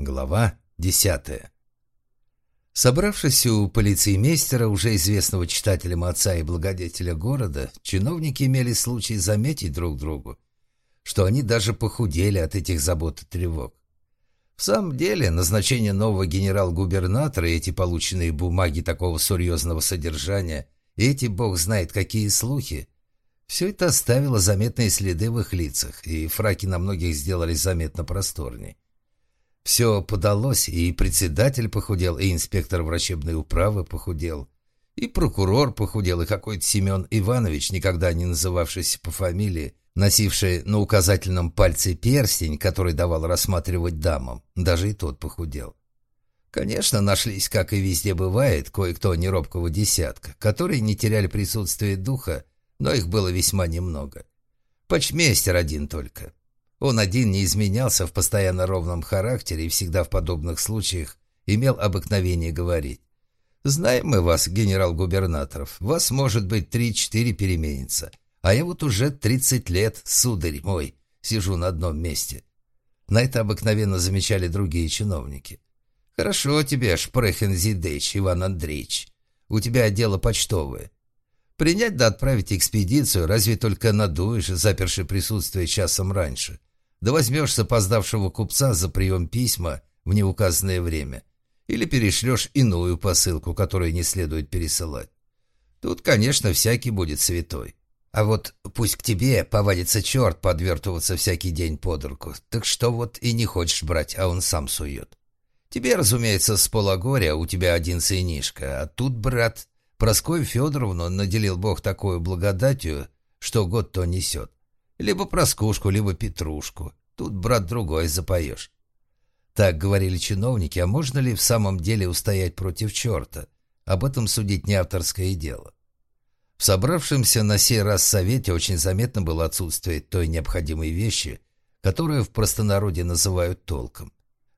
Глава десятая. Собравшись у полицеймейстера, уже известного читателям отца и благодетеля города, чиновники имели случай заметить друг другу, что они даже похудели от этих забот и тревог. В самом деле, назначение нового генерал-губернатора и эти полученные бумаги такого серьезного содержания, и эти бог знает какие слухи, все это оставило заметные следы в их лицах, и фраки на многих сделались заметно просторней. Все подалось, и председатель похудел, и инспектор врачебной управы похудел, и прокурор похудел, и какой-то Семен Иванович, никогда не называвшийся по фамилии, носивший на указательном пальце перстень, который давал рассматривать дамам, даже и тот похудел. Конечно, нашлись, как и везде бывает, кое-кто неробкого десятка, которые не теряли присутствие духа, но их было весьма немного. Почмейстер один только. Он один не изменялся в постоянно ровном характере и всегда в подобных случаях имел обыкновение говорить. «Знаем мы вас, генерал-губернаторов, вас, может быть, три-четыре переменится, а я вот уже тридцать лет, сударь мой, сижу на одном месте». На это обыкновенно замечали другие чиновники. «Хорошо тебе, Шпрехен Зидыч, Иван Андреевич, у тебя дело почтовое. Принять да отправить экспедицию разве только надуешь, заперши присутствие часом раньше. Да возьмешь с опоздавшего купца за прием письма в неуказанное время. Или перешлешь иную посылку, которую не следует пересылать. Тут, конечно, всякий будет святой. А вот пусть к тебе повадится черт подвертываться всякий день под руку. Так что вот и не хочешь брать, а он сам сует. Тебе, разумеется, с полагоря, у тебя один сынишка, а тут, брат, Проскою Федоровну наделил Бог такой благодатью, что год то несет. Либо Проскушку, либо Петрушку. Тут, брат, другой запоешь. Так говорили чиновники, а можно ли в самом деле устоять против черта? Об этом судить не авторское дело. В собравшемся на сей раз совете очень заметно было отсутствие той необходимой вещи, которую в простонародье называют толком.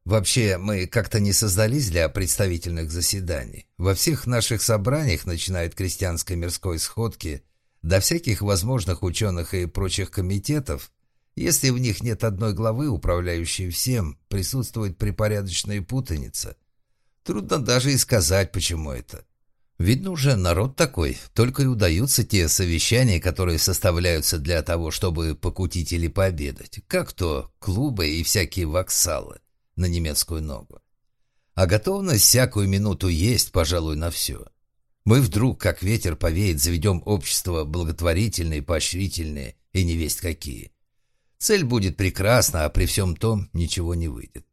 Вообще, мы как-то не создались для представительных заседаний. Во всех наших собраниях, начиная от крестьянской мирской сходки до всяких возможных ученых и прочих комитетов, если в них нет одной главы, управляющей всем, присутствует припорядочная путаница. Трудно даже и сказать, почему это. Видно уже, народ такой, только и удаются те совещания, которые составляются для того, чтобы покутить или пообедать, как то клубы и всякие воксалы на немецкую ногу. А готовность всякую минуту есть, пожалуй, на все. Мы вдруг, как ветер повеет, заведем общество благотворительные, поощрительные и не весть какие. Цель будет прекрасна, а при всем том ничего не выйдет.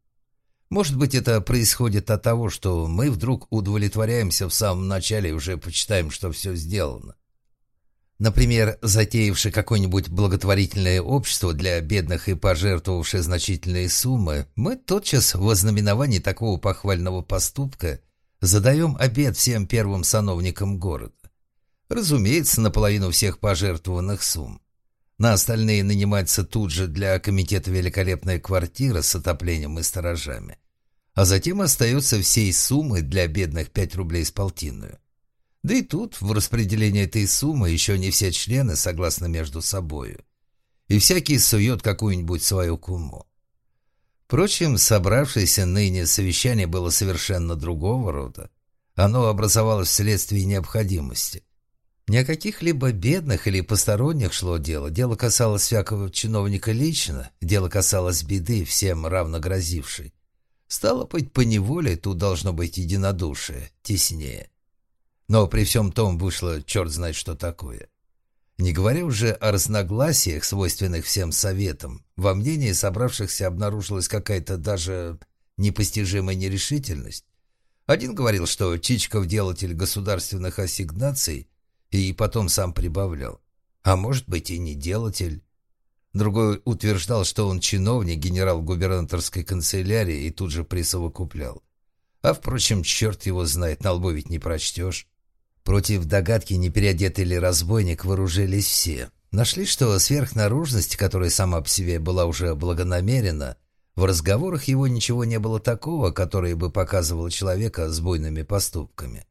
Может быть, это происходит от того, что мы вдруг удовлетворяемся в самом начале и уже почитаем, что все сделано. Например, затеявший какое-нибудь благотворительное общество для бедных и пожертвовавший значительные суммы, мы тотчас в ознаменовании такого похвального поступка задаем обед всем первым сановникам города. Разумеется, наполовину всех пожертвованных сумм. На остальные нанимается тут же для комитета великолепная квартира с отоплением и сторожами. А затем остается всей суммы для бедных 5 рублей с полтинную. Да и тут в распределении этой суммы еще не все члены согласны между собою. И всякий сует какую-нибудь свою куму. Впрочем, собравшееся ныне совещание было совершенно другого рода. Оно образовалось вследствие необходимости. Ни о каких-либо бедных или посторонних шло дело. Дело касалось всякого чиновника лично, дело касалось беды, всем равно грозившей. Стало быть, поневоле тут должно быть единодушие, теснее. Но при всем том вышло черт знает что такое. Не говоря уже о разногласиях, свойственных всем советам, во мнении собравшихся обнаружилась какая-то даже непостижимая нерешительность. Один говорил, что Чичков делатель государственных ассигнаций, и потом сам прибавлял. А может быть и не делатель. Другой утверждал, что он чиновник генерал-губернаторской канцелярии и тут же присовокуплял. А, впрочем, черт его знает, на лбу ведь не прочтешь. Против догадки, не переодетый ли разбойник, вооружились все. Нашли, что сверхнаружность, которая сама по себе была уже благонамерена, в разговорах его ничего не было такого, которое бы показывало человека с буйными поступками.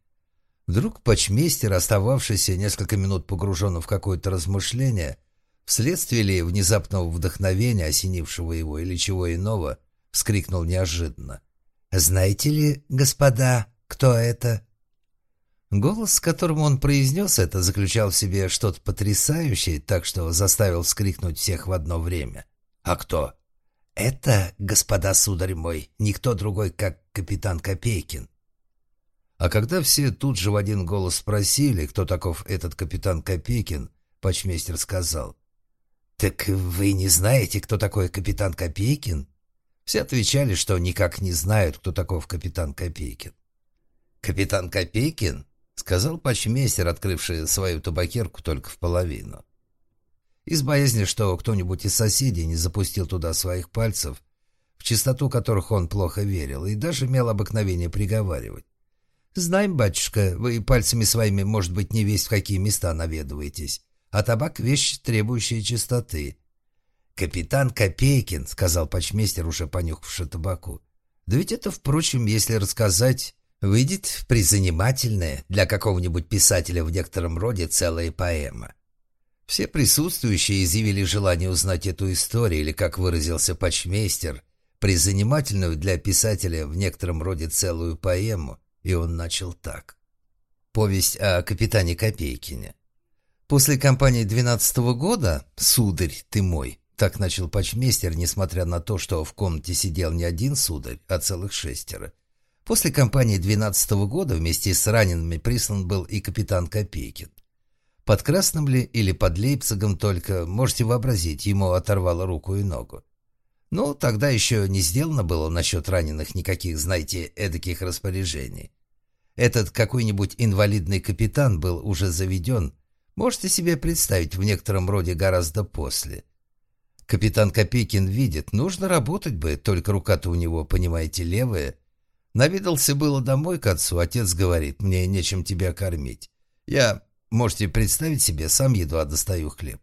Вдруг почмейстер, остававшийся несколько минут погруженным в какое-то размышление, вследствие ли внезапного вдохновения, осенившего его или чего иного, вскрикнул неожиданно. «Знаете ли, господа, кто это?» Голос, с которым он произнес это, заключал в себе что-то потрясающее, так что заставил вскрикнуть всех в одно время. «А кто?» «Это, господа сударь мой, никто другой, как капитан Копейкин». А когда все тут же в один голос спросили, кто таков этот капитан Копейкин, почмейстер сказал, «Так вы не знаете, кто такой капитан Копейкин?» Все отвечали, что никак не знают, кто таков капитан Копейкин. «Капитан Копейкин?» — сказал почмейстер, открывший свою табакерку только в половину. Из боязни, что кто-нибудь из соседей не запустил туда своих пальцев, в чистоту которых он плохо верил, и даже имел обыкновение приговаривать. «Знаем, батюшка, вы пальцами своими, может быть, не весь в какие места наведываетесь, а табак — вещь, требующая чистоты». «Капитан Копейкин», — сказал почмейстер, уже понюхавший табаку. «Да ведь это, впрочем, если рассказать, выйдет призанимательная для какого-нибудь писателя в некотором роде целая поэма». Все присутствующие изъявили желание узнать эту историю, или, как выразился почмейстер, призанимательную для писателя в некотором роде целую поэму, и он начал так. Повесть о капитане Копейкине. После кампании двенадцатого года, сударь ты мой, так начал почмейстер, несмотря на то, что в комнате сидел не один сударь, а целых шестеро. После кампании двенадцатого года вместе с ранеными прислан был и капитан Копейкин. Под Красным ли или под Лейпцигом только, можете вообразить, ему оторвало руку и ногу. Ну, тогда еще не сделано было насчет раненых никаких, знаете, эдаких распоряжений. Этот какой-нибудь инвалидный капитан был уже заведен, можете себе представить, в некотором роде гораздо после. Капитан Копейкин видит, нужно работать бы, только рука-то у него, понимаете, левая. Навидался было домой к отцу, отец говорит, мне нечем тебя кормить. Я, можете представить себе, сам едва достаю хлеб.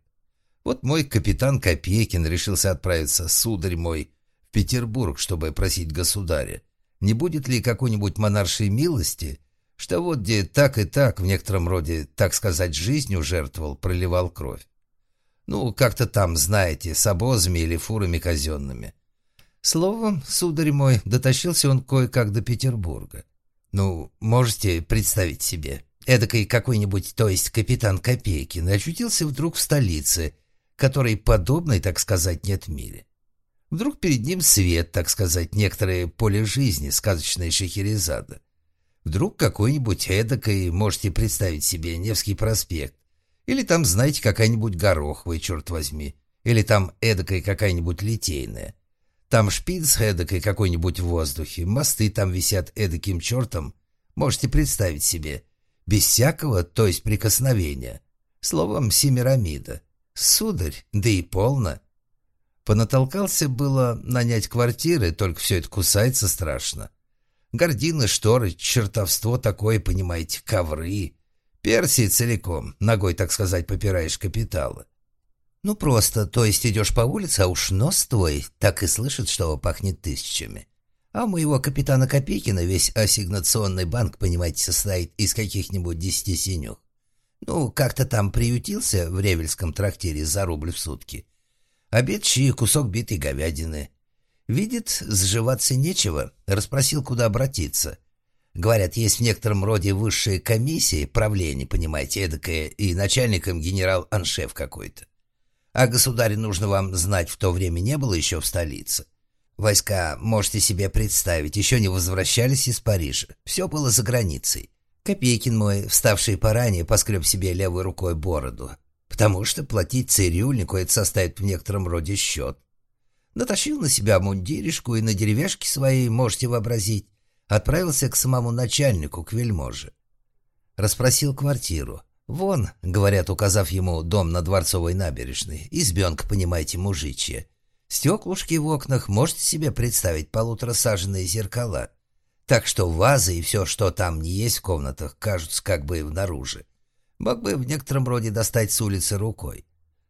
Вот мой капитан Копейкин решился отправиться, сударь мой, в Петербург, чтобы просить государя, не будет ли какой-нибудь монаршей милости, что вот где так и так, в некотором роде, так сказать, жизнью жертвовал, проливал кровь. Ну, как-то там, знаете, с обозами или фурами казенными. Словом, сударь мой, дотащился он кое-как до Петербурга. Ну, можете представить себе, эдакой какой-нибудь, то есть капитан Копейкин, очутился вдруг в столице – которой подобной, так сказать, нет в мире. Вдруг перед ним свет, так сказать, некоторое поле жизни, сказочная Шахерезада. Вдруг какой-нибудь эдакой, можете представить себе, Невский проспект. Или там, знаете, какая-нибудь Гороховая, черт возьми. Или там эдакая какая-нибудь Литейная. Там шпиц эдакой какой-нибудь в воздухе, мосты там висят эдаким чертом. Можете представить себе. Без всякого, то есть прикосновения. Словом, Семирамида. «Сударь, да и полно». Понатолкался было нанять квартиры, только все это кусается страшно. Гордины, шторы, чертовство такое, понимаете, ковры. Персии целиком, ногой, так сказать, попираешь капитала. Ну просто, то есть идешь по улице, а уж нос твой так и слышит, что пахнет тысячами. А у моего капитана Копейкина весь ассигнационный банк, понимаете, состоит из каких-нибудь десяти синюх. Ну, как-то там приютился в ревельском трактире за рубль в сутки. Обед щи, кусок битой говядины. Видит, сживаться нечего, расспросил, куда обратиться. Говорят, есть в некотором роде высшие комиссии, правление, понимаете, эдакое, и начальником генерал-аншеф какой-то. А государю нужно вам знать, в то время не было еще в столице. Войска, можете себе представить, еще не возвращались из Парижа. Все было за границей. Копейкин мой, вставший поранее, поскреб себе левой рукой бороду, потому что платить цирюльнику это составит в некотором роде счет. Натащил на себя мундиришку и на деревяшке своей, можете вообразить, отправился к самому начальнику, к вельможе. Расспросил квартиру. «Вон», — говорят, указав ему дом на Дворцовой набережной, избенка, понимаете, мужичья. Стеклушки в окнах, можете себе представить полуторасаженные зеркала. Так что вазы и все, что там не есть в комнатах, кажутся как бы внаружи. Мог бы в некотором роде достать с улицы рукой.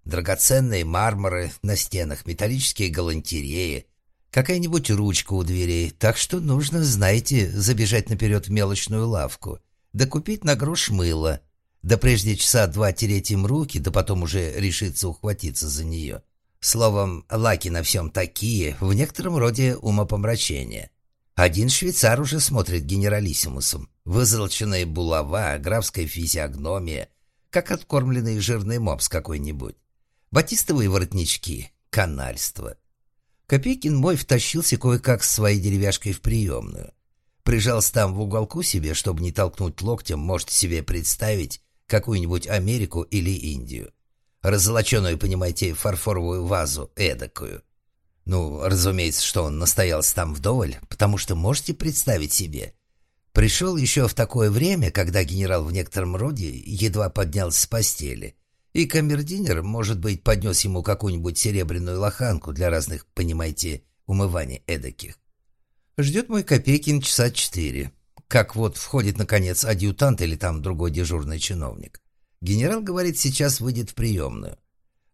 Драгоценные мармуры на стенах, металлические галантереи, какая-нибудь ручка у дверей. Так что нужно, знаете, забежать наперед в мелочную лавку, да купить на грош мыло, да прежде часа два тереть им руки, да потом уже решиться ухватиться за нее. Словом, лаки на всем такие, в некотором роде умопомрачения. Один швейцар уже смотрит генералиссимусом. Вызолоченная булава, графская физиогномия, как откормленный жирный мопс какой-нибудь. Батистовые воротнички, канальство. Копейкин мой втащился кое-как с своей деревяшкой в приемную. Прижался там в уголку себе, чтобы не толкнуть локтем, можете себе представить какую-нибудь Америку или Индию. Раззолоченную, понимаете, фарфоровую вазу эдакую. Ну, разумеется, что он настоялся там вдоволь, потому что можете представить себе. Пришел еще в такое время, когда генерал в некотором роде едва поднялся с постели, и камердинер, может быть, поднес ему какую-нибудь серебряную лоханку для разных, понимаете, умываний эдаких. Ждет мой Копейкин часа четыре. Как вот входит, наконец, адъютант или там другой дежурный чиновник. Генерал говорит, сейчас выйдет в приемную.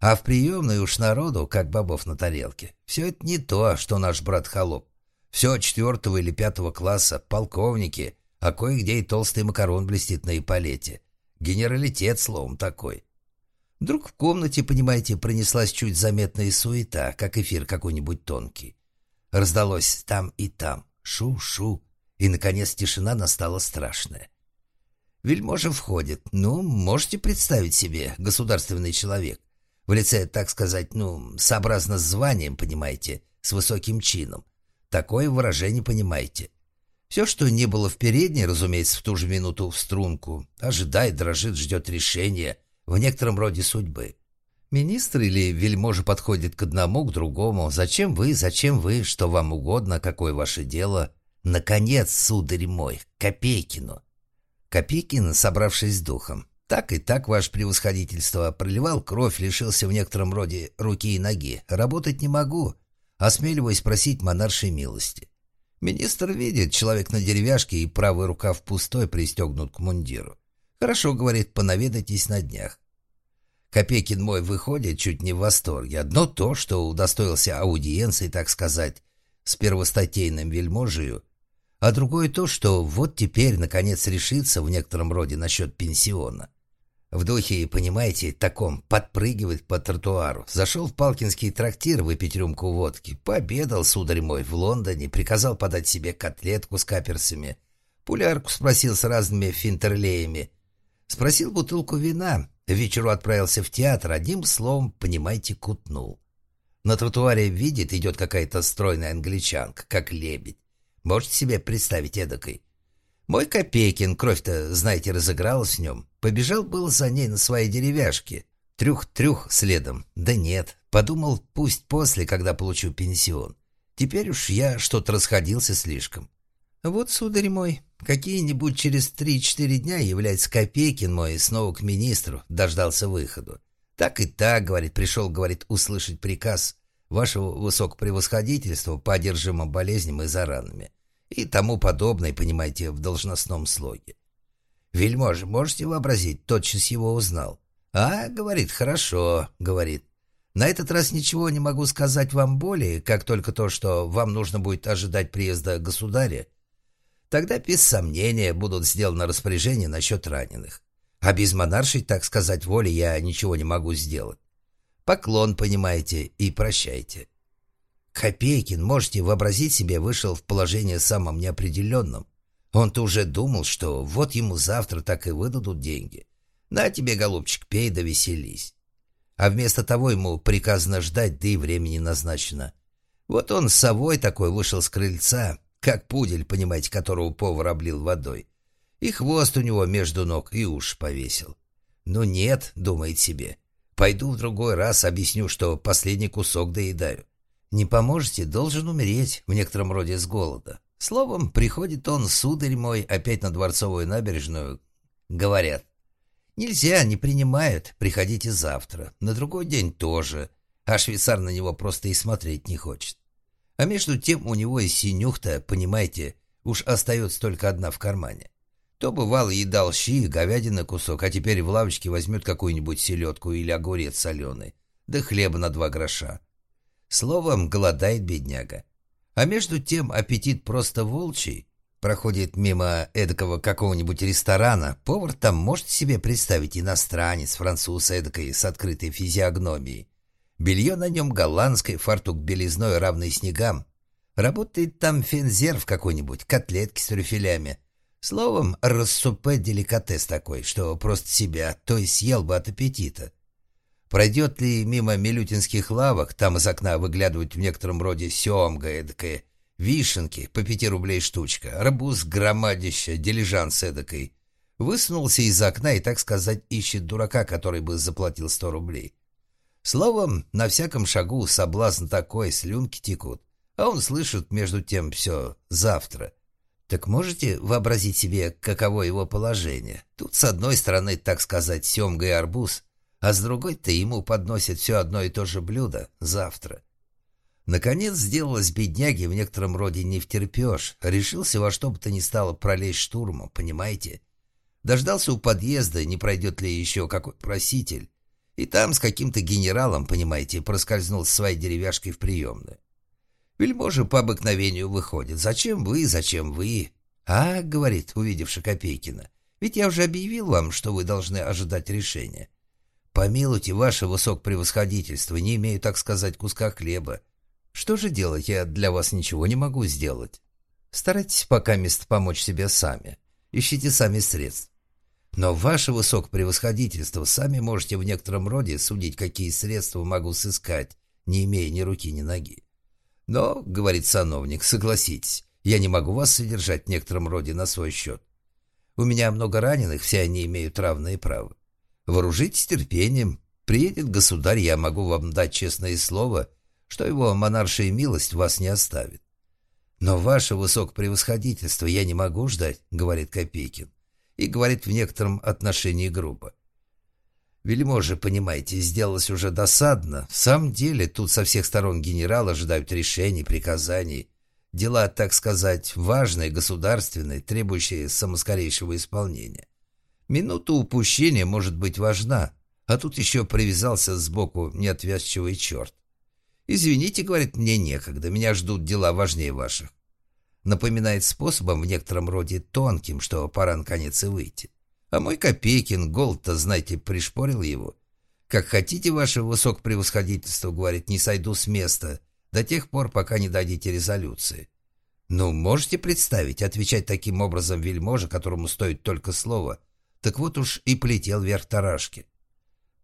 А в приемной уж народу, как бобов на тарелке. Все это не то, что наш брат Холоп. Все четвертого или пятого класса, полковники, а кое-где и толстый макарон блестит на эполете. Генералитет, словом, такой. Вдруг в комнате, понимаете, пронеслась чуть заметная суета, как эфир какой-нибудь тонкий. Раздалось там и там, шу-шу, и, наконец, тишина настала страшная. Вельможа входит. Ну, можете представить себе, государственный человек в лице, так сказать, ну, сообразно с званием, понимаете, с высоким чином. Такое выражение понимаете. Все, что не было в передней, разумеется, в ту же минуту в струнку, ожидает, дрожит, ждет решения, в некотором роде судьбы. Министр или вельможа подходит к одному, к другому. Зачем вы, зачем вы, что вам угодно, какое ваше дело? Наконец, сударь мой, Копейкину. Копейкин, собравшись с духом, так и так, ваше превосходительство, проливал кровь, лишился в некотором роде руки и ноги. Работать не могу. Осмеливаясь просить монаршей милости. Министр видит, человек на деревяшке и правый рукав пустой пристегнут к мундиру. Хорошо, говорит, понаведайтесь на днях. Копейкин мой выходит чуть не в восторге. Одно то, что удостоился аудиенции, так сказать, с первостатейным вельможею, а другое то, что вот теперь, наконец, решится в некотором роде насчет пенсиона. В духе, понимаете, таком, подпрыгивает по тротуару. Зашел в Палкинский трактир выпить рюмку водки. Пообедал, сударь мой, в Лондоне. Приказал подать себе котлетку с каперсами. Пулярку спросил с разными финтерлеями. Спросил бутылку вина. Вечеру отправился в театр. Одним словом, понимаете, кутнул. На тротуаре видит, идет какая-то стройная англичанка, как лебедь. Можете себе представить эдакой? Мой Копейкин, кровь-то, знаете, разыгралась в нем. Побежал был за ней на своей деревяшке. Трюх-трюх следом. Да нет, подумал, пусть после, когда получу пенсион. Теперь уж я что-то расходился слишком. Вот, сударь мой, какие-нибудь через три-четыре дня является Копейкин мой снова к министру, дождался выходу. Так и так, говорит, пришел, говорит, услышать приказ вашего высокопревосходительства по одержимым болезням и за ранами и тому подобное, понимаете, в должностном слоге. Вельмож, можете вообразить, тотчас его узнал. «А, — говорит, — хорошо, — говорит. На этот раз ничего не могу сказать вам более, как только то, что вам нужно будет ожидать приезда государя. Тогда без сомнения будут сделаны распоряжения насчет раненых. А без монаршей, так сказать, воли я ничего не могу сделать. Поклон, понимаете, и прощайте. Копейкин, можете вообразить себе, вышел в положение самым неопределенным. Он-то уже думал, что вот ему завтра так и выдадут деньги. На тебе, голубчик, пей да веселись. А вместо того ему приказано ждать, да и времени назначено. Вот он с совой такой вышел с крыльца, как пудель, понимаете, которого повар облил водой. И хвост у него между ног, и уж повесил. Ну нет, думает себе, пойду в другой раз объясню, что последний кусок доедаю. Не поможете, должен умереть, в некотором роде с голода. Словом, приходит он, сударь мой, опять на Дворцовую набережную. Говорят, нельзя, не принимают, приходите завтра. На другой день тоже. А швейцар на него просто и смотреть не хочет. А между тем у него и синюхта, понимаете, уж остается только одна в кармане. То бывало едал щи, говядина кусок, а теперь в лавочке возьмет какую-нибудь селедку или огурец соленый, да хлеба на два гроша. Словом, голодает бедняга. А между тем аппетит просто волчий. Проходит мимо эдакого какого-нибудь ресторана, повар там может себе представить иностранец, француз эдакой с открытой физиогномией. Белье на нем голландское, фартук белизной равный снегам. Работает там фензерв какой-нибудь, котлетки с трюфелями. Словом, рассупе деликатес такой, что просто себя, то есть съел бы от аппетита. Пройдет ли мимо милютинских лавок, там из окна выглядывают в некотором роде семга эдакая, вишенки по пяти рублей штучка, арбуз громадища, дилижанс эдакой. Высунулся из окна и, так сказать, ищет дурака, который бы заплатил сто рублей. Словом, на всяком шагу соблазн такой, слюнки текут. А он слышит, между тем, все завтра. Так можете вообразить себе, каково его положение? Тут с одной стороны, так сказать, семга и арбуз, а с другой-то ему подносят все одно и то же блюдо завтра. Наконец сделалось бедняги в некотором роде не втерпешь. Решился во что бы то ни стало пролезть штурмом, понимаете? Дождался у подъезда, не пройдет ли еще какой проситель. И там с каким-то генералом, понимаете, проскользнул с своей деревяшкой в приемную. Вельможа по обыкновению выходит. «Зачем вы? Зачем вы?» «А, — говорит, увидевши Копейкина, — ведь я уже объявил вам, что вы должны ожидать решения. Помилуйте, ваше высокопревосходительство, не имею, так сказать, куска хлеба. Что же делать? Я для вас ничего не могу сделать. Старайтесь пока мест помочь себе сами. Ищите сами средств. Но ваше высокопревосходительство сами можете в некотором роде судить, какие средства могу сыскать, не имея ни руки, ни ноги. Но, — говорит сановник, — согласитесь, я не могу вас содержать в некотором роде на свой счет. У меня много раненых, все они имеют равное право. Вооружитесь терпением. Приедет государь, я могу вам дать честное слово, что его монаршая милость вас не оставит. Но ваше высокопревосходительство я не могу ждать, — говорит Копейкин, и говорит в некотором отношении грубо. Вельможи, понимаете, сделалось уже досадно. В самом деле, тут со всех сторон генерал ожидают решений, приказаний. Дела, так сказать, важные, государственные, требующие самоскорейшего исполнения. Минута упущения может быть важна, а тут еще привязался сбоку неотвязчивый черт. «Извините, — говорит, — мне некогда, меня ждут дела важнее ваших». Напоминает способом в некотором роде тонким, что пора наконец и выйти. А мой Копейкин, голод-то, знаете, пришпорил его. Как хотите, ваше высокопревосходительство, говорит, не сойду с места до тех пор, пока не дадите резолюции. Ну, можете представить, отвечать таким образом вельможа, которому стоит только слово. Так вот уж и полетел вверх тарашки.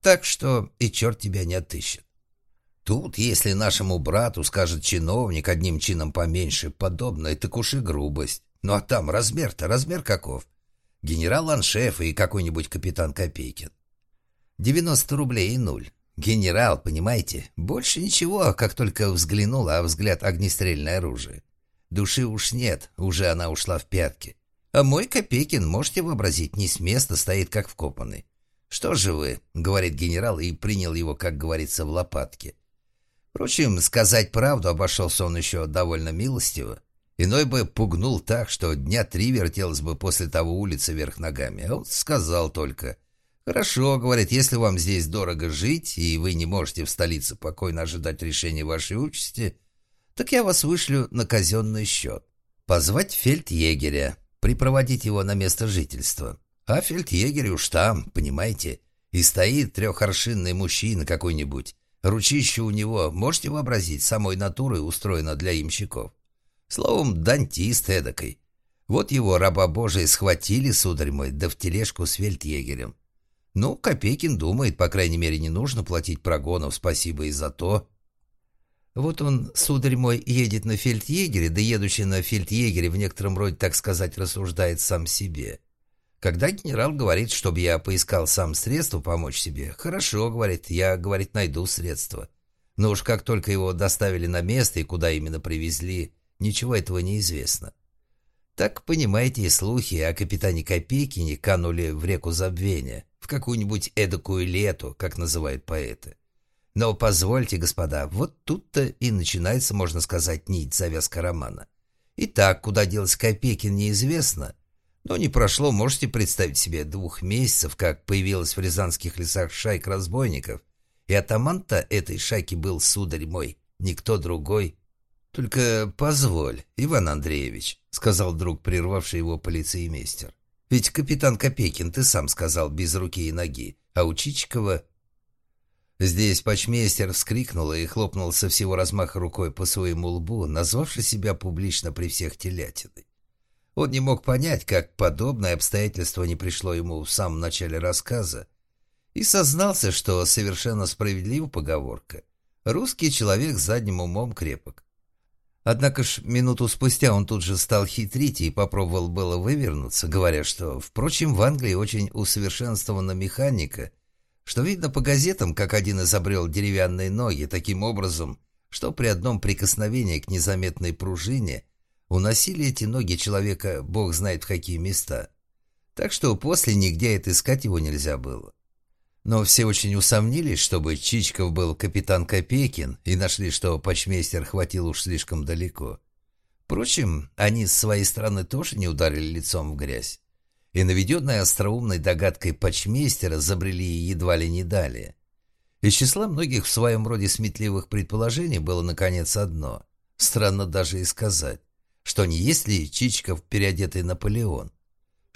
Так что и черт тебя не отыщет. Тут, если нашему брату скажет чиновник одним чином поменьше, подобное, так уж и грубость. Ну а там размер-то, размер каков? Генерал-аншеф и какой-нибудь капитан Копейкин. 90 рублей и нуль. Генерал, понимаете, больше ничего, как только взглянул, а взгляд огнестрельное оружие. Души уж нет, уже она ушла в пятки. А мой Копейкин, можете вообразить, не с места стоит, как вкопанный. «Что же вы?» — говорит генерал и принял его, как говорится, в лопатке. Впрочем, сказать правду обошелся он еще довольно милостиво. Иной бы пугнул так, что дня три вертелось бы после того улицы вверх ногами. А он сказал только, «Хорошо, — говорит, — если вам здесь дорого жить, и вы не можете в столице покойно ожидать решения вашей участи, так я вас вышлю на казенный счет. Позвать фельдъегеря, припроводить его на место жительства. А фельдъегерь уж там, понимаете, и стоит трехоршинный мужчина какой-нибудь. Ручище у него, можете вообразить, самой натурой устроено для имщиков. Словом, дантист эдакой. Вот его, раба Божия, схватили, сударь мой, да в тележку с фельдъегерем. Ну, Копейкин думает, по крайней мере, не нужно платить прогонов, спасибо и за то. Вот он, сударь мой, едет на фельдъегере, да едучи на фельдъегере в некотором роде, так сказать, рассуждает сам себе. Когда генерал говорит, чтобы я поискал сам средства помочь себе, хорошо, говорит, я, говорит, найду средства. Но уж как только его доставили на место и куда именно привезли, Ничего этого не известно. Так, понимаете, и слухи о капитане Копейкине канули в реку забвения, в какую-нибудь эдакую лету, как называют поэты. Но позвольте, господа, вот тут-то и начинается, можно сказать, нить завязка романа. Итак, куда делся Копейкин, неизвестно. Но не прошло, можете представить себе, двух месяцев, как появилась в рязанских лесах шайка разбойников. И атаман-то этой шайки был, сударь мой, никто другой, «Только позволь, Иван Андреевич», — сказал друг, прервавший его полицеймейстер. «Ведь капитан Копейкин, ты сам сказал, без руки и ноги, а у Чичикова...» Здесь почмейстер вскрикнул и хлопнул со всего размаха рукой по своему лбу, назвавши себя публично при всех телятиной. Он не мог понять, как подобное обстоятельство не пришло ему в самом начале рассказа, и сознался, что совершенно справедлива поговорка «русский человек задним умом крепок». Однако ж минуту спустя он тут же стал хитрить и попробовал было вывернуться, говоря, что, впрочем, в Англии очень усовершенствована механика, что видно по газетам, как один изобрел деревянные ноги таким образом, что при одном прикосновении к незаметной пружине уносили эти ноги человека бог знает в какие места. Так что после нигде отыскать его нельзя было. Но все очень усомнились, чтобы Чичков был капитан Копейкин, и нашли, что почмейстер хватил уж слишком далеко. Впрочем, они с своей стороны тоже не ударили лицом в грязь и наведенной остроумной догадкой почмейстера забрели едва ли не далее. Из числа многих в своем роде сметливых предположений было, наконец, одно. Странно даже и сказать, что не есть ли Чичиков переодетый Наполеон,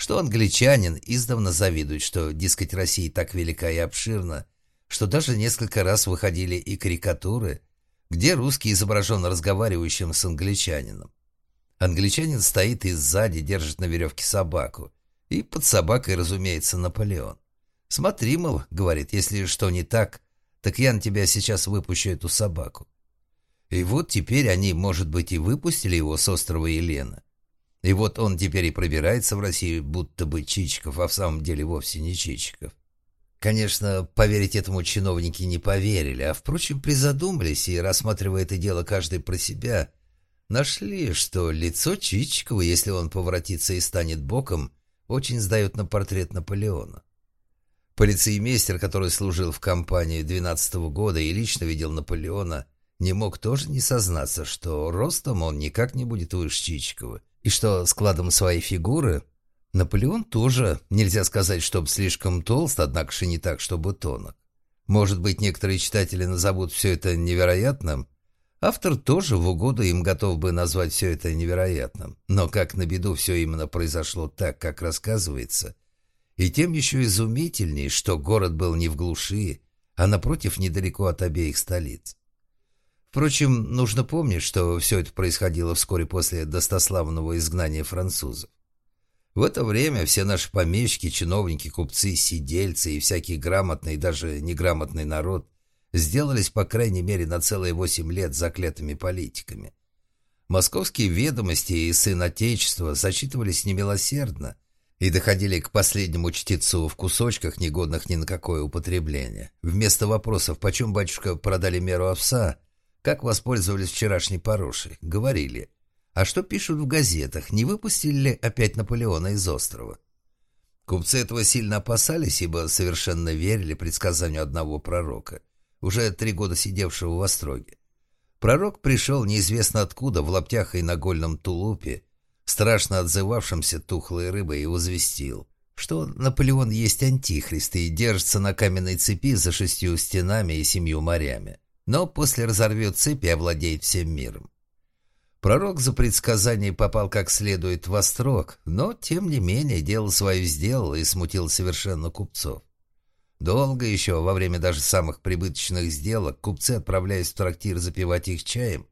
что англичанин издавна завидует, что, дескать, Россия так велика и обширна, что даже несколько раз выходили и карикатуры, где русский изображен разговаривающим с англичанином. Англичанин стоит и сзади держит на веревке собаку, и под собакой, разумеется, Наполеон. «Смотри, мол, — говорит, — если что не так, так я на тебя сейчас выпущу эту собаку». И вот теперь они, может быть, и выпустили его с острова Елена. И вот он теперь и пробирается в Россию, будто бы Чичиков, а в самом деле вовсе не Чичиков. Конечно, поверить этому чиновники не поверили, а, впрочем, призадумались и, рассматривая это дело каждый про себя, нашли, что лицо Чичикова, если он поворотится и станет боком, очень сдает на портрет Наполеона. Полицеймейстер, который служил в компании 12 -го года и лично видел Наполеона, не мог тоже не сознаться, что ростом он никак не будет выше Чичикова, и что складом своей фигуры Наполеон тоже, нельзя сказать, чтобы слишком толст, однако же не так, чтобы тонок. Может быть, некоторые читатели назовут все это невероятным, Автор тоже в угоду им готов бы назвать все это невероятным, но как на беду все именно произошло так, как рассказывается. И тем еще изумительней, что город был не в глуши, а напротив недалеко от обеих столиц. Впрочем, нужно помнить, что все это происходило вскоре после достославного изгнания французов. В это время все наши помещики, чиновники, купцы, сидельцы и всякий грамотный и даже неграмотный народ сделались, по крайней мере, на целые восемь лет заклятыми политиками. Московские ведомости и сын Отечества зачитывались немилосердно и доходили к последнему чтецу в кусочках, негодных ни на какое употребление. Вместо вопросов «почем, батюшка, продали меру овса?», «как воспользовались вчерашней порошей?», говорили «а что пишут в газетах, не выпустили ли опять Наполеона из острова?» Купцы этого сильно опасались, ибо совершенно верили предсказанию одного пророка – уже три года сидевшего в Остроге. Пророк пришел неизвестно откуда, в лаптях и нагольном тулупе, страшно отзывавшимся тухлой рыбой, и возвестил, что Наполеон есть антихрист и держится на каменной цепи за шестью стенами и семью морями, но после разорвет цепь и овладеет всем миром. Пророк за предсказание попал как следует в острог, но, тем не менее, дело свое сделал и смутил совершенно купцов. Долго еще, во время даже самых прибыточных сделок, купцы, отправляясь в трактир запивать их чаем,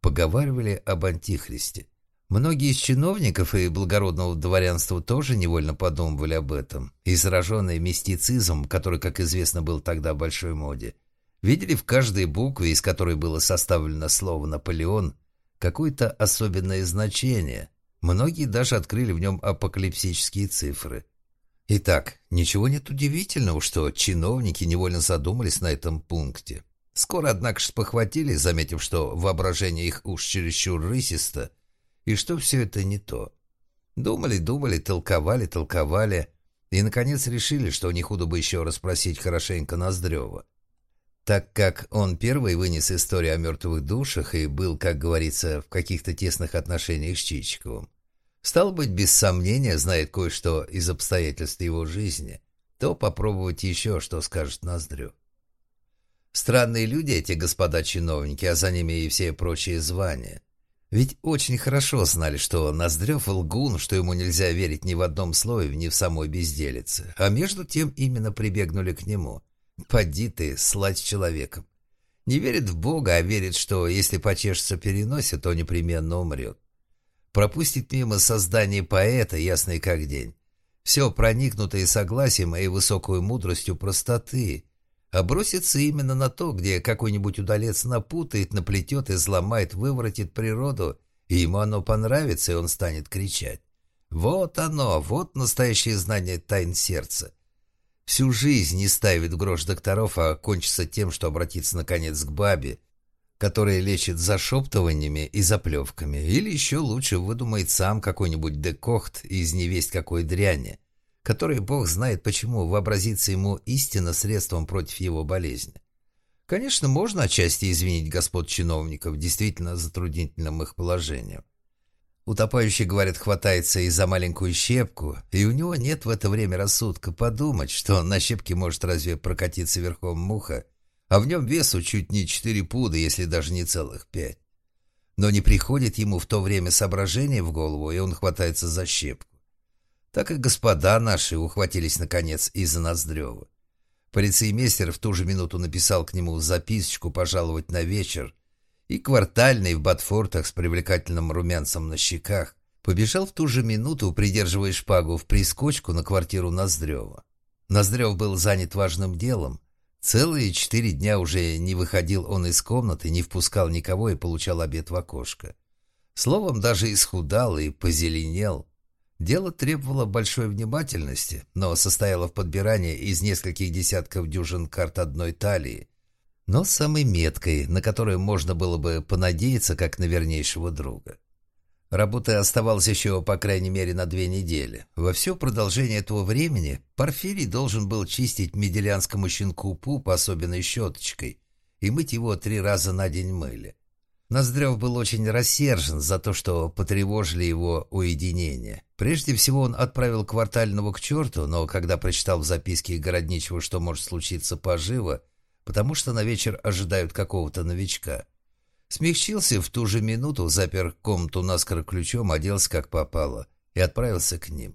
поговаривали об антихристе. Многие из чиновников и благородного дворянства тоже невольно подумывали об этом, и зараженные мистицизмом, который, как известно, был тогда в большой моде, видели в каждой букве, из которой было составлено слово «Наполеон», какое-то особенное значение. Многие даже открыли в нем апокалипсические цифры – Итак, ничего нет удивительного, что чиновники невольно задумались на этом пункте. Скоро, однако, спохватились, заметив, что воображение их уж чересчур рысисто, и что все это не то. Думали, думали, толковали, толковали, и, наконец, решили, что не худо бы еще расспросить хорошенько Ноздрева. Так как он первый вынес историю о мертвых душах и был, как говорится, в каких-то тесных отношениях с Чичиковым, Стал быть, без сомнения, знает кое-что из обстоятельств его жизни, то попробовать еще, что скажет Ноздрю. Странные люди эти господа чиновники, а за ними и все прочие звания. Ведь очень хорошо знали, что Ноздрев лгун, что ему нельзя верить ни в одном слове, ни в самой безделице. А между тем именно прибегнули к нему, Поди ты, слать человеком. Не верит в Бога, а верит, что если почешется переносе, то непременно умрет. Пропустит мимо создание поэта, ясный как день. Все проникнутое согласием и высокой мудростью простоты, а бросится именно на то, где какой-нибудь удалец напутает, наплетет и взломает, выворотит природу, и ему оно понравится, и он станет кричать. Вот оно, вот настоящее знание тайн сердца. Всю жизнь не ставит грош докторов, а кончится тем, что обратится наконец к бабе, которая лечит зашептываниями и заплевками, или еще лучше выдумает сам какой-нибудь декохт из невесть какой дряни, который бог знает почему вообразится ему истинно средством против его болезни. Конечно, можно отчасти извинить господ чиновников действительно затруднительным их положением. Утопающий, говорит, хватается и за маленькую щепку, и у него нет в это время рассудка подумать, что на щепке может разве прокатиться верхом муха, а в нем весу чуть не четыре пуда, если даже не целых пять. Но не приходит ему в то время соображение в голову, и он хватается за щепку. Так и господа наши ухватились, наконец, и за Ноздрева. Полицеймейстер в ту же минуту написал к нему записочку пожаловать на вечер, и квартальный в ботфортах с привлекательным румянцем на щеках побежал в ту же минуту, придерживая шпагу в прискочку на квартиру Ноздрева. Ноздрев был занят важным делом. Целые четыре дня уже не выходил он из комнаты, не впускал никого и получал обед в окошко. Словом, даже исхудал и позеленел. Дело требовало большой внимательности, но состояло в подбирании из нескольких десятков дюжин карт одной талии, но самой меткой, на которую можно было бы понадеяться, как на вернейшего друга. Работы оставалось еще, по крайней мере, на две недели. Во все продолжение этого времени Порфирий должен был чистить меделянскому щенку пуп особенной щеточкой и мыть его три раза на день мыли. Ноздрев был очень рассержен за то, что потревожили его уединение. Прежде всего он отправил квартального к черту, но когда прочитал в записке городничего, что может случиться поживо, потому что на вечер ожидают какого-то новичка. Смягчился в ту же минуту, запер комнату наскоро ключом, оделся как попало и отправился к ним.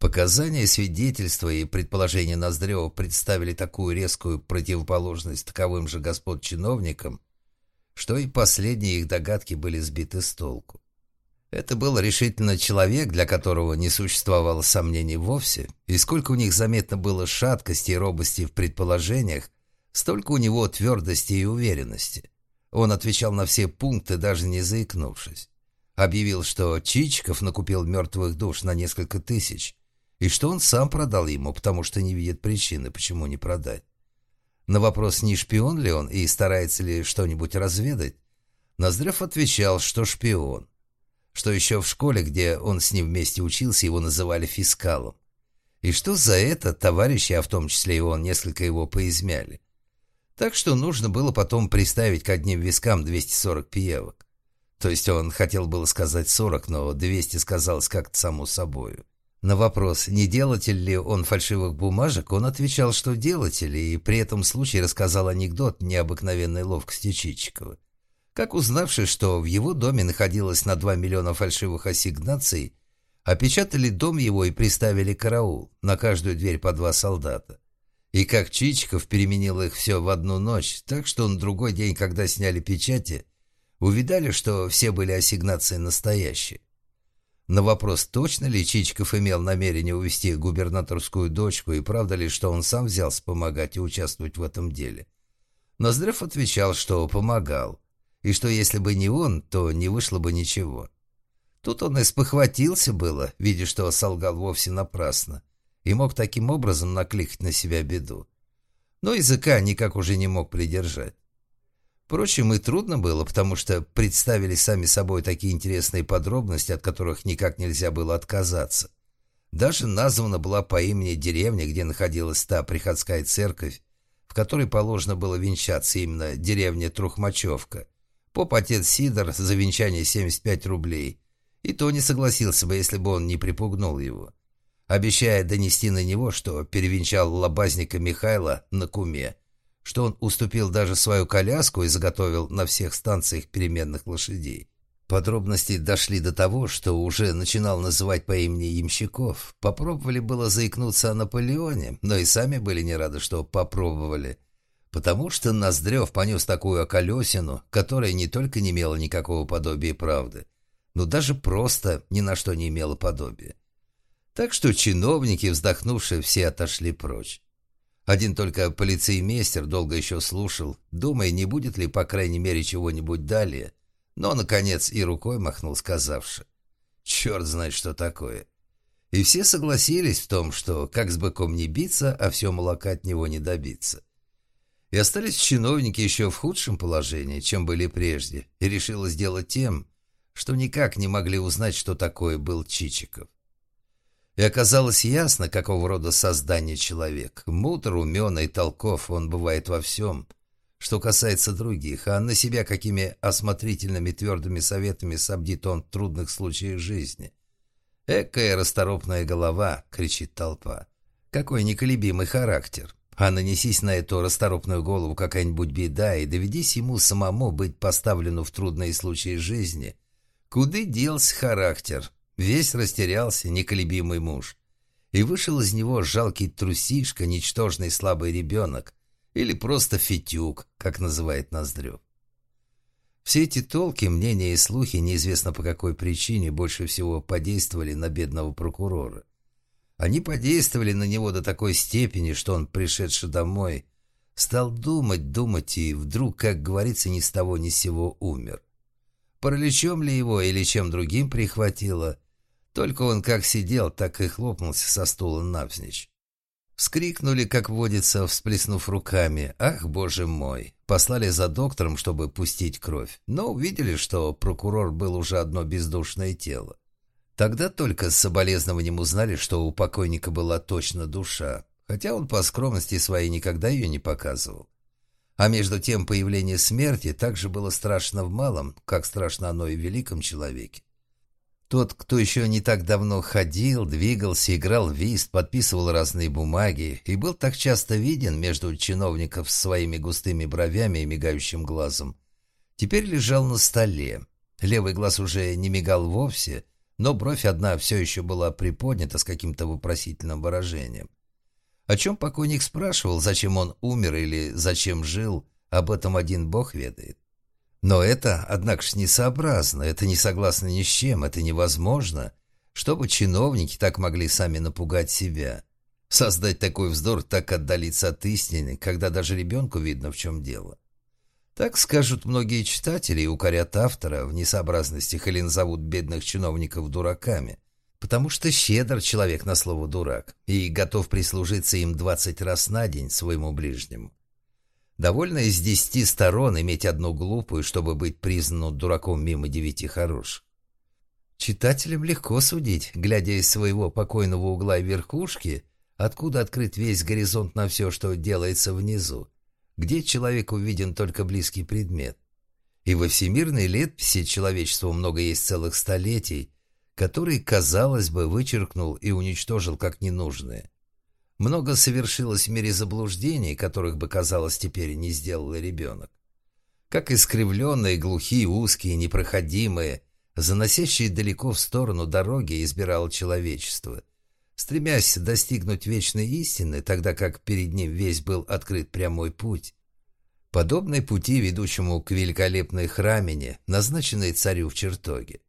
Показания, свидетельства и предположения Ноздрева представили такую резкую противоположность таковым же господ чиновникам, что и последние их догадки были сбиты с толку. Это был решительно человек, для которого не существовало сомнений вовсе, и сколько у них заметно было шаткости и робости в предположениях, Столько у него твердости и уверенности. Он отвечал на все пункты, даже не заикнувшись. Объявил, что Чичиков накупил мертвых душ на несколько тысяч, и что он сам продал ему, потому что не видит причины, почему не продать. На вопрос, не шпион ли он и старается ли что-нибудь разведать, Ноздрев отвечал, что шпион. Что еще в школе, где он с ним вместе учился, его называли фискалом. И что за это товарищи, а в том числе и он, несколько его поизмяли. Так что нужно было потом приставить к одним вискам 240 пиявок. То есть он хотел было сказать 40, но 200 сказалось как-то само собою. На вопрос, не делатель ли он фальшивых бумажек, он отвечал, что делатель, и при этом случае рассказал анекдот необыкновенной ловкости Чичикова. Как узнавши, что в его доме находилось на 2 миллиона фальшивых ассигнаций, опечатали дом его и приставили караул, на каждую дверь по два солдата. И как Чичиков переменил их все в одну ночь, так что на другой день, когда сняли печати, увидали, что все были ассигнации настоящие. На вопрос, точно ли Чичиков имел намерение увести губернаторскую дочку и правда ли, что он сам взялся помогать и участвовать в этом деле, Ноздрев отвечал, что помогал, и что если бы не он, то не вышло бы ничего. Тут он и спохватился было, видя, что солгал вовсе напрасно, и мог таким образом накликать на себя беду. Но языка никак уже не мог придержать. Впрочем, и трудно было, потому что представили сами собой такие интересные подробности, от которых никак нельзя было отказаться. Даже названа была по имени деревня, где находилась та приходская церковь, в которой положено было венчаться именно деревня Трухмачевка. Поп-отец Сидор за венчание 75 рублей. И то не согласился бы, если бы он не припугнул его обещая донести на него, что перевенчал лобазника Михайла на куме, что он уступил даже свою коляску и заготовил на всех станциях переменных лошадей. Подробности дошли до того, что уже начинал называть по имени ямщиков. Попробовали было заикнуться о Наполеоне, но и сами были не рады, что попробовали. Потому что Ноздрев понес такую околесину, которая не только не имела никакого подобия правды, но даже просто ни на что не имела подобия. Так что чиновники, вздохнувшие, все отошли прочь. Один только полицеймейстер долго еще слушал, думая, не будет ли, по крайней мере, чего-нибудь далее – но, наконец, и рукой махнул, сказавши. Черт знает, что такое. И все согласились в том, что как с быком не биться, а все молока от него не добиться. И остались чиновники еще в худшем положении, чем были прежде, и решила сделать тем, что никак не могли узнать, что такое был Чичиков. И оказалось ясно, какого рода создание человек. Мудр, умен и толков он бывает во всем – что касается других, а на себя какими осмотрительными твердыми советами собдит он в трудных случаях жизни. «Экая расторопная голова!» — кричит толпа. «Какой неколебимый характер!» А нанесись на эту расторопную голову какая-нибудь беда и доведись ему самому быть поставлену в трудные случаи жизни. Куды делся характер? Весь растерялся неколебимый муж. И вышел из него жалкий трусишка, ничтожный слабый ребенок, или просто Фитюк, как называет Ноздрев. Все эти толки, мнения и слухи, неизвестно по какой причине, больше всего подействовали на бедного прокурора. Они подействовали на него до такой степени, что он, пришедший домой, стал думать, думать и вдруг, как говорится, ни с того ни с сего умер. Параличом ли его или чем другим прихватило, только он как сидел, так и хлопнулся со стула навзничь. Вскрикнули, как водится, всплеснув руками. «Ах, боже мой!» Послали за доктором, чтобы пустить кровь, но увидели, что прокурор был уже одно бездушное тело. Тогда только с соболезнованием узнали, что у покойника была точно душа, хотя он по скромности своей никогда ее не показывал. А между тем появление смерти также было страшно в малом, как страшно оно и в великом человеке. Тот, кто еще не так давно ходил, двигался, играл в вист, подписывал разные бумаги и был так часто виден между чиновников своими густыми бровями и мигающим глазом, теперь лежал на столе. Левый глаз уже не мигал вовсе, но бровь одна все еще была приподнята с каким-то вопросительным выражением. О чем покойник спрашивал, зачем он умер или зачем жил, об этом один бог ведает. Но это, однако ж, несообразно, это не согласно ни с чем, это невозможно, чтобы чиновники так могли сами напугать себя. Создать такой вздор, так отдалиться от истины, когда даже ребенку видно, в чем дело. Так скажут многие читатели и укорят автора в несообразностях или назовут бедных чиновников дураками, потому что щедр человек на слово «дурак» и готов прислужиться им двадцать раз на день своему ближнему. Довольно из десяти сторон иметь одну глупую, чтобы быть признанным дураком мимо девяти хороших. Читателям легко судить, глядя из своего покойного угла верхушки, откуда открыт весь горизонт на все, что делается внизу, где человеку виден только близкий предмет. И во всемирной летописи человечеству много есть целых столетий, которые, казалось бы, вычеркнул и уничтожил как ненужные. Много совершилось в мире заблуждений, которых бы, казалось, теперь не сделал ребенок. Как искривленные, глухие, узкие, непроходимые, заносящие далеко в сторону дороги избирало человечество, стремясь достигнуть вечной истины, тогда как перед ним весь был открыт прямой путь. Подобный пути, ведущему к великолепной храмине, назначенной царю в чертоге.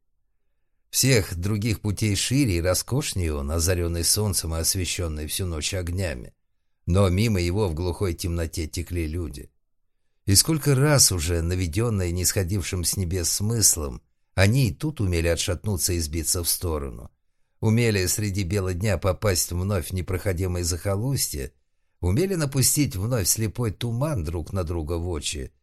Всех других путей шире и роскошнее он, озаренный солнцем и освещенный всю ночь огнями. Но мимо его в глухой темноте текли люди. И сколько раз уже, наведенные нисходившим с небес смыслом, они и тут умели отшатнуться и сбиться в сторону. Умели среди бела дня попасть вновь в непроходимое захолустье, умели напустить вновь слепой туман друг на друга в очи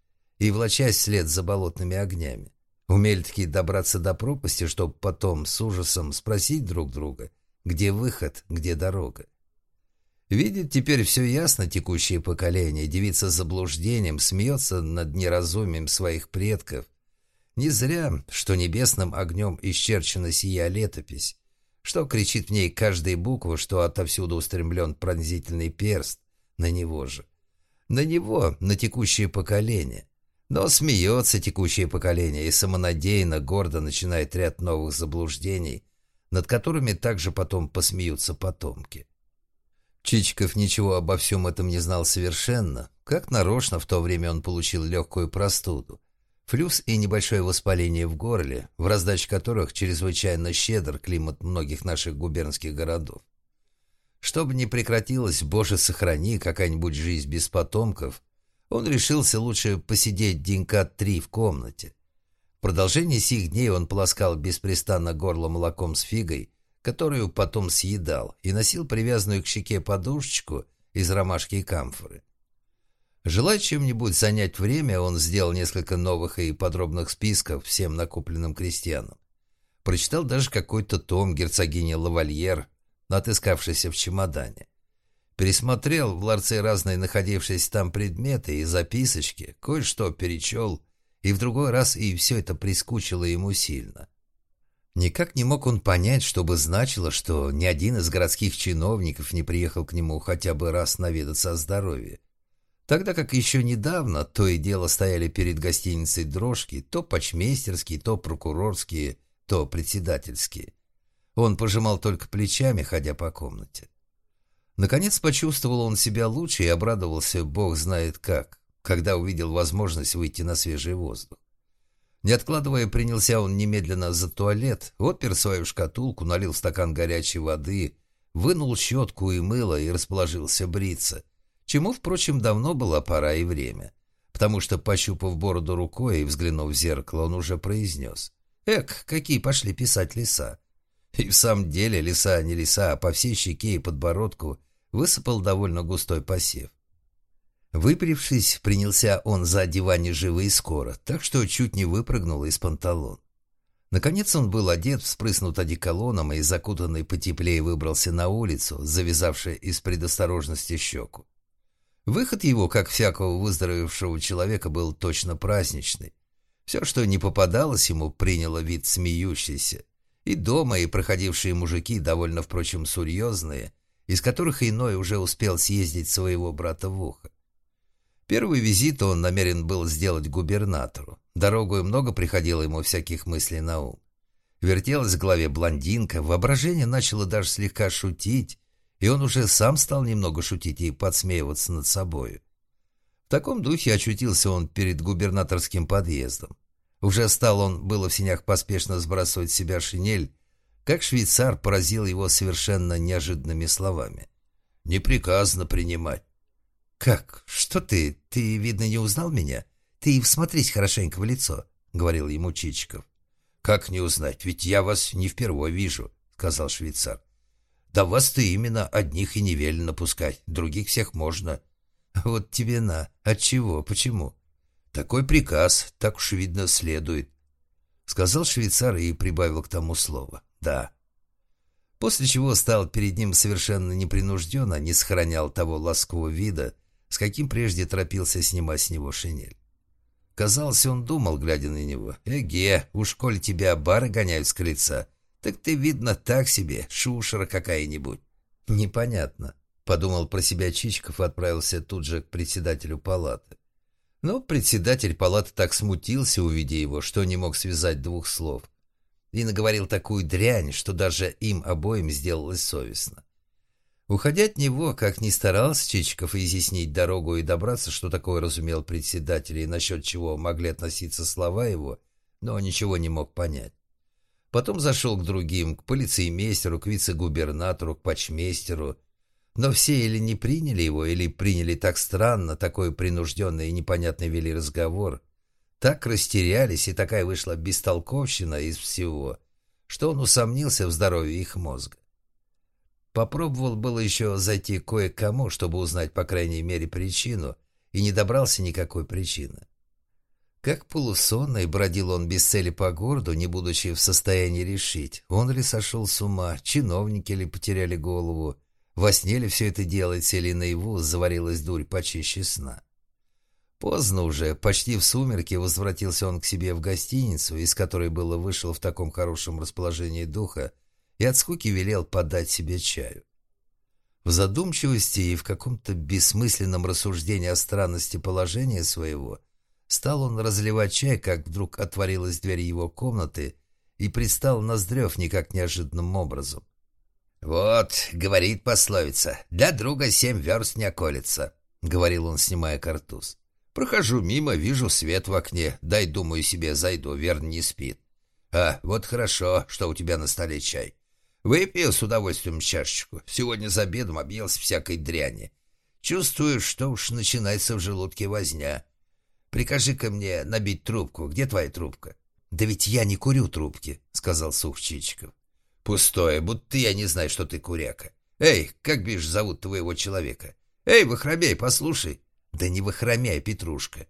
и влачась вслед за болотными огнями. Умели таки добраться до пропасти, чтобы потом с ужасом спросить друг друга, где выход, где дорога. Видит теперь все ясно текущее поколение, девица заблуждением, смеется над неразумием своих предков. Не зря, что небесным огнем исчерчена сия летопись, что кричит в ней каждая буква, что отовсюду устремлен пронзительный перст на него же. На него, на текущее поколение Но смеется текущее поколение и самонадеянно, гордо начинает ряд новых заблуждений, над которыми также потом посмеются потомки. Чичиков ничего обо всем этом не знал совершенно. Как нарочно в то время он получил легкую простуду. Флюс и небольшое воспаление в горле, в раздаче которых чрезвычайно щедр климат многих наших губернских городов. Чтобы не прекратилась, боже сохрани, какая-нибудь жизнь без потомков, он решился лучше посидеть денька три в комнате. В продолжение сих дней он полоскал беспрестанно горло молоком с фигой, которую потом съедал, и носил привязанную к щеке подушечку из ромашки и камфоры. Желая чем-нибудь занять время, он сделал несколько новых и подробных списков всем накопленным крестьянам. Прочитал даже какой-то том герцогини Лавальер, отыскавшийся в чемодане. Пересмотрел в ларце разные находившиеся там предметы и записочки, кое-что перечел, и в другой раз и все это прискучило ему сильно. Никак не мог он понять, что бы значило, что ни один из городских чиновников не приехал к нему хотя бы раз наведаться о здоровье. Тогда как еще недавно то и дело стояли перед гостиницей дрожки, то почмейстерские, то прокурорские, то председательские. Он пожимал только плечами, ходя по комнате. Наконец почувствовал он себя лучше и обрадовался, бог знает как, когда увидел возможность выйти на свежий воздух. Не откладывая, принялся он немедленно за туалет, отпер свою шкатулку, налил стакан горячей воды, вынул щетку и мыло и расположился бриться, чему, впрочем, давно была пора и время, потому что, пощупав бороду рукой и взглянув в зеркало, он уже произнес «Эк, какие пошли писать леса!» И в самом деле леса не леса, а по всей щеке и подбородку высыпал довольно густой посев. Выпрямившись, принялся он за одевание живо и скоро, так что чуть не выпрыгнул из панталон. Наконец он был одет, вспрыснут одеколоном и закутанный потеплее выбрался на улицу, завязавший из предосторожности щеку. Выход его, как всякого выздоровевшего человека, был точно праздничный. Все, что не попадалось ему, приняло вид смеющийся. И дома, и проходившие мужики, довольно, впрочем, серьезные, из которых иной уже успел съездить своего брата в ухо. Первый визит он намерен был сделать губернатору. Дорогой много приходило ему всяких мыслей на ум. Вертелась в голове блондинка, воображение начало даже слегка шутить, и он уже сам стал немного шутить и подсмеиваться над собою. В таком духе очутился он перед губернаторским подъездом. Уже стал он было в синях поспешно сбрасывать с себя шинель, как швейцар поразил его совершенно неожиданными словами. «Не приказано принимать. «Как? Что ты? Ты, видно, не узнал меня? Ты всмотрись хорошенько в лицо», — говорил ему Чичиков. «Как не узнать? Ведь я вас не впервые вижу», — сказал швейцар. «Да вас-то именно одних и не велено пускать, других всех можно». «Вот тебе на. Отчего? Почему?» «Такой приказ, так уж, видно, следует», — сказал швейцар и прибавил к тому слово. «Да». После чего стал перед ним совершенно непринужденно, не сохранял того ласкового вида, с каким прежде торопился снимать с него шинель. Казалось, он думал, глядя на него. «Эге, уж коль тебя бары гоняют с крыльца, так ты, видно, так себе, шушера какая-нибудь». «Непонятно», — подумал про себя Чичков и отправился тут же к председателю палаты. Но председатель палаты так смутился, увидя его, что не мог связать двух слов. И наговорил такую дрянь, что даже им обоим сделалось совестно. Уходя от него, как ни старался Чичиков изъяснить дорогу и добраться, что такое разумел председатель и насчет чего могли относиться слова его, но ничего не мог понять. Потом зашел к другим, к полицеймейстеру, к вице-губернатору, к почмейстеру. Но все или не приняли его, или приняли так странно, такой принужденный и непонятный вели разговор. Так растерялись, и такая вышла бестолковщина из всего, что он усомнился в здоровье их мозга. Попробовал было еще зайти кое-кому, чтобы узнать, по крайней мере, причину, и не добрался никакой причины. Как полусонный бродил он без цели по городу, не будучи в состоянии решить, он ли сошел с ума, чиновники ли потеряли голову, во сне ли все это делается или наяву заварилась дурь почище сна. Поздно уже, почти в сумерки, возвратился он к себе в гостиницу, из которой было вышел в таком хорошем расположении духа, и от скуки велел подать себе чаю. В задумчивости и в каком-то бессмысленном рассуждении о странности положения своего Стал он разливать чай, как вдруг отворилась дверь его комнаты, и предстал Ноздрев никак неожиданным образом. «Вот, — говорит пословица, — для друга семь верст не околится», — говорил он, снимая картуз. «Прохожу мимо, вижу свет в окне, дай, думаю, себе зайду, верно, не спит. А, вот хорошо, что у тебя на столе чай. Выпил с удовольствием чашечку. Сегодня за обедом объелся всякой дряни. Чувствую, что уж начинается в желудке возня. Прикажи-ка мне набить трубку. Где твоя трубка? Да ведь я не курю трубки, сказал Сухчичиков. Пустое, будто я не знаю, что ты куряка. Эй, как бишь зовут твоего человека? Эй, Вахромей, послушай. Да не Вахромей, Петрушка.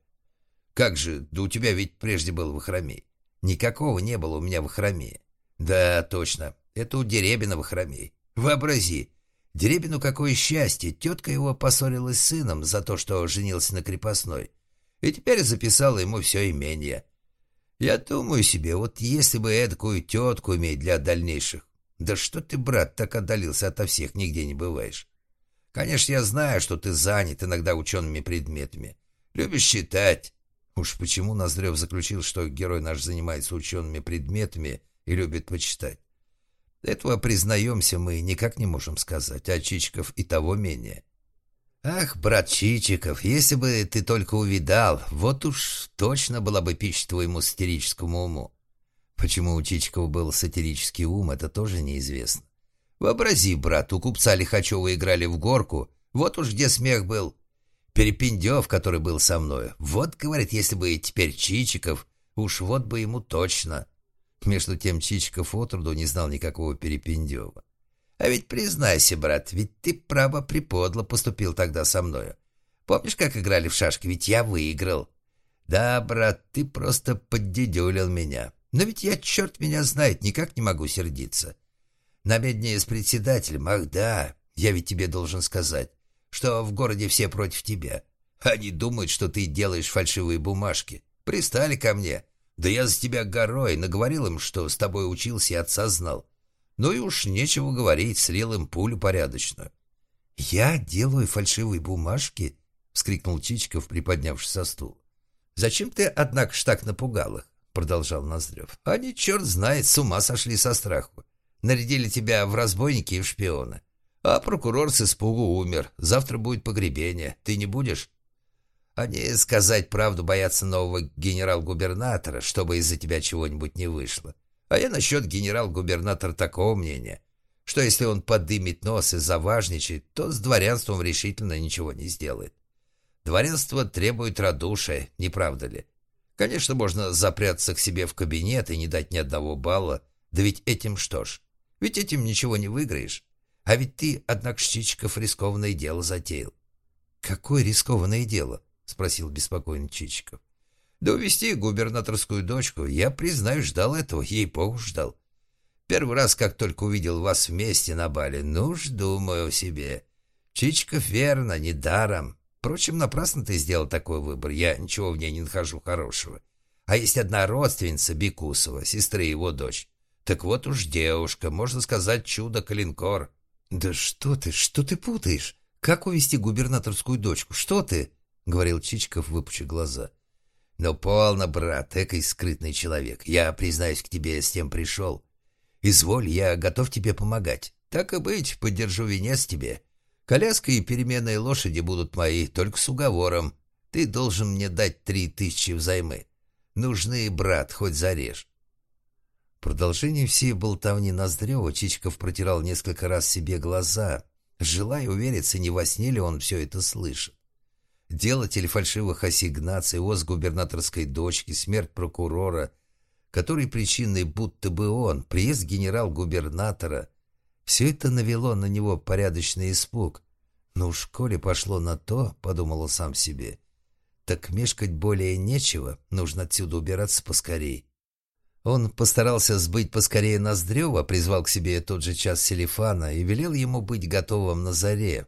Как же, да у тебя ведь прежде был Вахромей. Никакого не было у меня Вахромея. Да, точно, это у Деребина Вахромей. Вообрази, Деребину какое счастье, тетка его поссорилась с сыном за то, что женился на крепостной, и теперь записала ему все имение. Я думаю себе, вот если бы эдакую тетку иметь для дальнейших, да что ты, брат, так отдалился ото всех, нигде не бываешь. Конечно, я знаю, что ты занят иногда учеными предметами. Любишь читать. Уж почему Ноздрев заключил, что герой наш занимается учеными предметами и любит почитать? Этого, признаемся, мы никак не можем сказать, а Чичиков и того менее. Ах, брат Чичиков, если бы ты только увидал, вот уж точно была бы пища твоему сатирическому уму. Почему у Чичикова был сатирический ум, это тоже неизвестно. Вообрази, брат, у купца Лихачева играли в горку, вот уж где смех был. Перепендев, который был со мною, вот, говорит, если бы теперь Чичиков, уж вот бы ему точно. Между тем Чичиков отроду не знал никакого Перепендева. А ведь признайся, брат, ведь ты, право, приподло поступил тогда со мною. Помнишь, как играли в шашки? Ведь я выиграл. Да, брат, ты просто поддедюлил меня. Но ведь я, черт меня знает, никак не могу сердиться. На медне с председателем, ах да, я ведь тебе должен сказать, что в городе все против тебя. Они думают, что ты делаешь фальшивые бумажки. Пристали ко мне. Да я за тебя горой, наговорил им, что с тобой учился и отца знал. Ну и уж нечего говорить, слил им пулю порядочную. «Я делаю фальшивые бумажки?» — вскрикнул Чичиков, приподнявшись со стула. «Зачем ты, однако, ж так напугал их?» — продолжал Ноздрев. «Они, черт знает, с ума сошли со страху. Нарядили тебя в разбойники и в шпиона. А прокурор с испугу умер. Завтра будет погребение. Ты не будешь?» Они, сказать правду, боятся нового генерал-губернатора, чтобы из-за тебя чего-нибудь не вышло. А я насчет генерал-губернатора такого мнения, что если он подымет нос и заважничает, то с дворянством решительно ничего не сделает. Дворянство требует радушия, не правда ли? Конечно, можно запрятаться к себе в кабинет и не дать ни одного балла, да ведь этим что ж? Ведь этим ничего не выиграешь. А ведь ты, однако, Чичиков, рискованное дело затеял. Какое рискованное дело? спросил беспокойно Чичиков. Да увести губернаторскую дочку, я, признаю, ждал этого, ей-богу ждал. Первый раз, как только увидел вас вместе на бале, ну ж, думаю о себе. Чичиков верно, не даром. Впрочем, напрасно ты сделал такой выбор, я ничего в ней не нахожу хорошего. А есть одна родственница Бекусова, сестры его дочь. Так вот уж девушка, можно сказать, чудо-калинкор. Да что ты, что ты путаешь? Как увести губернаторскую дочку? Что ты? — говорил Чичиков, выпучив глаза. «Ну, полно, брат, экой скрытный человек. Я, признаюсь, к тебе с тем пришел. Изволь, я готов тебе помогать. Так и быть, поддержу венец тебе. Коляска и переменные лошади будут мои, только с уговором. Ты должен мне дать три тысячи взаймы. Нужны, брат, хоть зарежь». Продолжение всей болтовни Ноздрева Чичиков протирал несколько раз себе глаза, желая увериться, не во сне ли он все это слышит. Делатель фальшивых ассигнаций, оз губернаторской дочки, смерть прокурора, который причиной будто бы он, приезд генерал-губернатора. Все это навело на него порядочный испуг. «Ну, в школе пошло на то», — подумал он сам себе. «Так мешкать более нечего, нужно отсюда убираться поскорей». Он постарался сбыть поскорее Ноздрева, призвал к себе тот же час Селифана и велел ему быть готовым на заре,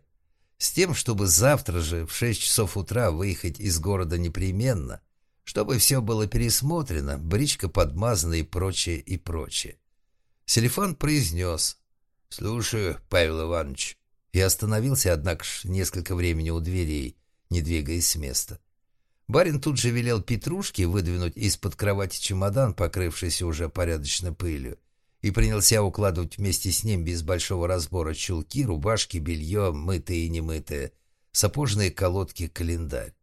с тем, чтобы завтра же в шесть часов утра выехать из города непременно, чтобы все было пересмотрено, бричка подмазана и прочее, и прочее. Селифан произнес «Слушаю, Павел Иванович», и остановился, однако ж, несколько времени у дверей, не двигаясь с места. Барин тут же велел Петрушке выдвинуть из-под кровати чемодан, покрывшийся уже порядочно пылью, и принялся укладывать вместе с ним без большого разбора чулки, рубашки, белье, мытые и немытые, сапожные колодки, календарь.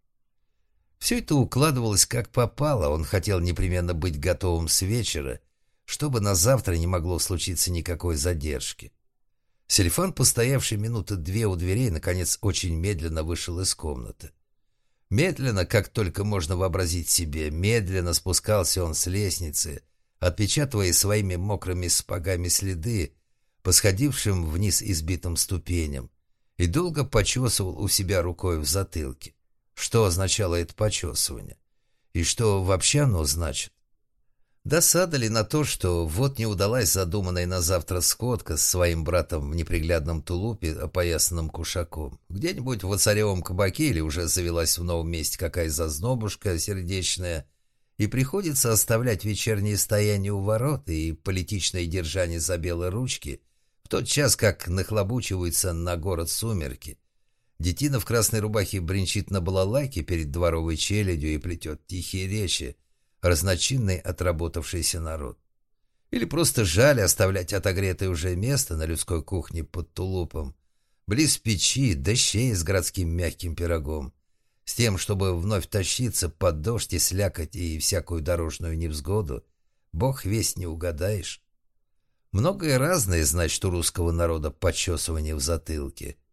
Все это укладывалось как попало, он хотел непременно быть готовым с вечера, чтобы на завтра не могло случиться никакой задержки. Селифан, постоявший минуты две у дверей, наконец очень медленно вышел из комнаты. Медленно, как только можно вообразить себе, медленно спускался он с лестницы, отпечатывая своими мокрыми спагами следы по сходившим вниз избитым ступеням, и долго почесывал у себя рукой в затылке. Что означало это почесывание? И что вообще оно значит? Досада ли на то, что вот не удалась задуманная на завтра сходка с своим братом в неприглядном тулупе, опоясанным кушаком? Где-нибудь в царевом кабаке или уже завелась в новом месте какая зазнобушка сердечная, и приходится оставлять вечернее стояние у ворот и политичное держание за белые ручки в тот час, как нахлобучиваются на город сумерки. Детина в красной рубахе бренчит на балалайке перед дворовой челядью и плетет тихие речи, разночинный отработавшийся народ. Или просто жаль оставлять отогретое уже место на людской кухне под тулупом, близ печи, дощей с городским мягким пирогом, с тем, чтобы вновь тащиться под дождь и слякоть и всякую дорожную невзгоду, бог весь не угадаешь. Многое разное, значит, у русского народа подчесывание в затылке —